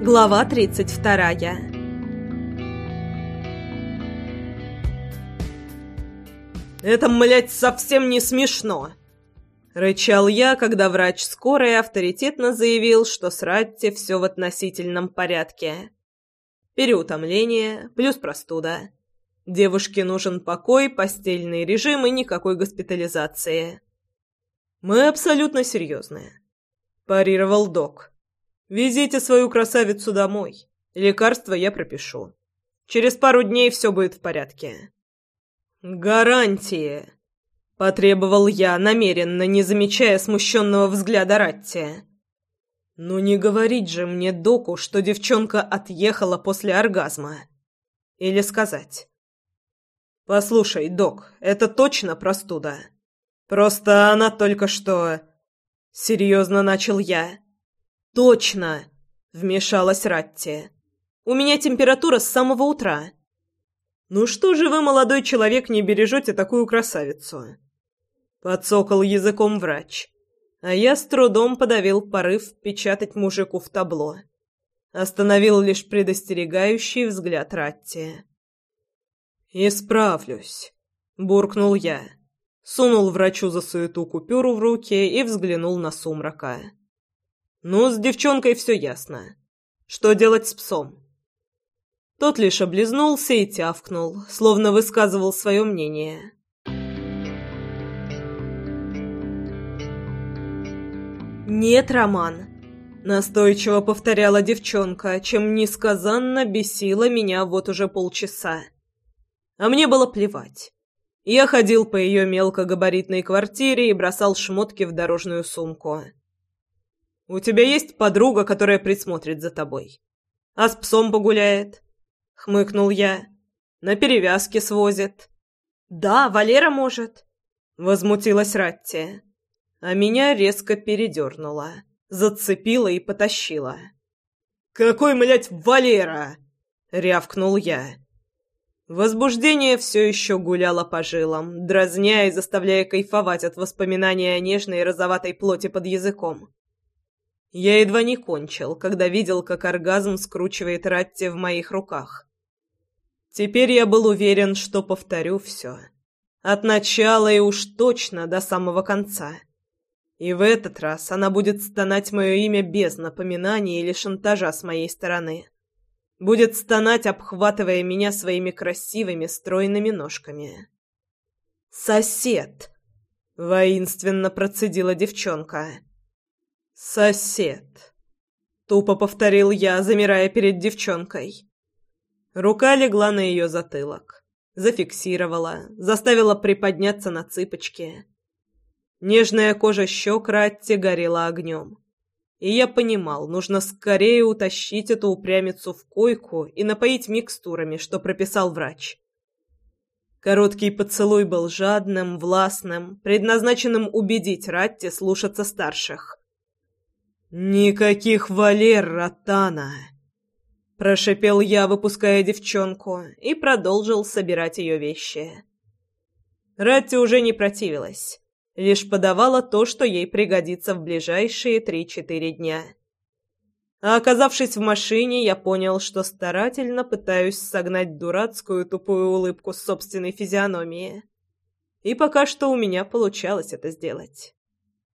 Глава 32 «Это, млядь, совсем не смешно!» Рычал я, когда врач скорой авторитетно заявил, что с Ратти все в относительном порядке. Переутомление плюс простуда. Девушке нужен покой, постельный режим и никакой госпитализации. «Мы абсолютно серьезные», – парировал док. «Везите свою красавицу домой. Лекарства я пропишу. Через пару дней все будет в порядке». «Гарантии!» – потребовал я, намеренно не замечая смущенного взгляда Ратти. «Ну не говорить же мне доку, что девчонка отъехала после оргазма. Или сказать...» «Послушай, док, это точно простуда. Просто она только что...» Серьезно начал я. «Точно!» — вмешалась Ратти. «У меня температура с самого утра». «Ну что же вы, молодой человек, не бережете такую красавицу?» Подсокал языком врач, а я с трудом подавил порыв печатать мужику в табло. Остановил лишь предостерегающий взгляд Ратти. «Исправлюсь», — буркнул я. Сунул врачу за суету купюру в руки и взглянул на сумрака. «Ну, с девчонкой все ясно. Что делать с псом?» Тот лишь облизнулся и тявкнул, словно высказывал свое мнение. «Нет, Роман», — настойчиво повторяла девчонка, чем несказанно бесила меня вот уже полчаса. А мне было плевать. Я ходил по ее мелкогабаритной квартире и бросал шмотки в дорожную сумку. «У тебя есть подруга, которая присмотрит за тобой? А с псом погуляет?» — хмыкнул я. «На перевязке свозит». «Да, Валера может», — возмутилась Ратти. А меня резко передернула, зацепила и потащила. «Какой, млядь, Валера?» — рявкнул я. Возбуждение все еще гуляло по жилам, дразня и заставляя кайфовать от воспоминания о нежной розоватой плоти под языком. Я едва не кончил, когда видел, как оргазм скручивает Ратти в моих руках. Теперь я был уверен, что повторю все. От начала и уж точно до самого конца. И в этот раз она будет стонать мое имя без напоминаний или шантажа с моей стороны. Будет стонать, обхватывая меня своими красивыми стройными ножками. «Сосед!» — воинственно процедила девчонка. «Сосед!» — тупо повторил я, замирая перед девчонкой. Рука легла на ее затылок, зафиксировала, заставила приподняться на цыпочки. Нежная кожа щек Ратти горела огнем. И я понимал, нужно скорее утащить эту упрямицу в койку и напоить микстурами, что прописал врач. Короткий поцелуй был жадным, властным, предназначенным убедить Ратти слушаться старших. «Никаких Валер, Ротана!» Прошипел я, выпуская девчонку, и продолжил собирать ее вещи. Ратти уже не противилась лишь подавала то, что ей пригодится в ближайшие три-четыре дня. А оказавшись в машине, я понял, что старательно пытаюсь согнать дурацкую тупую улыбку с собственной физиономии. И пока что у меня получалось это сделать.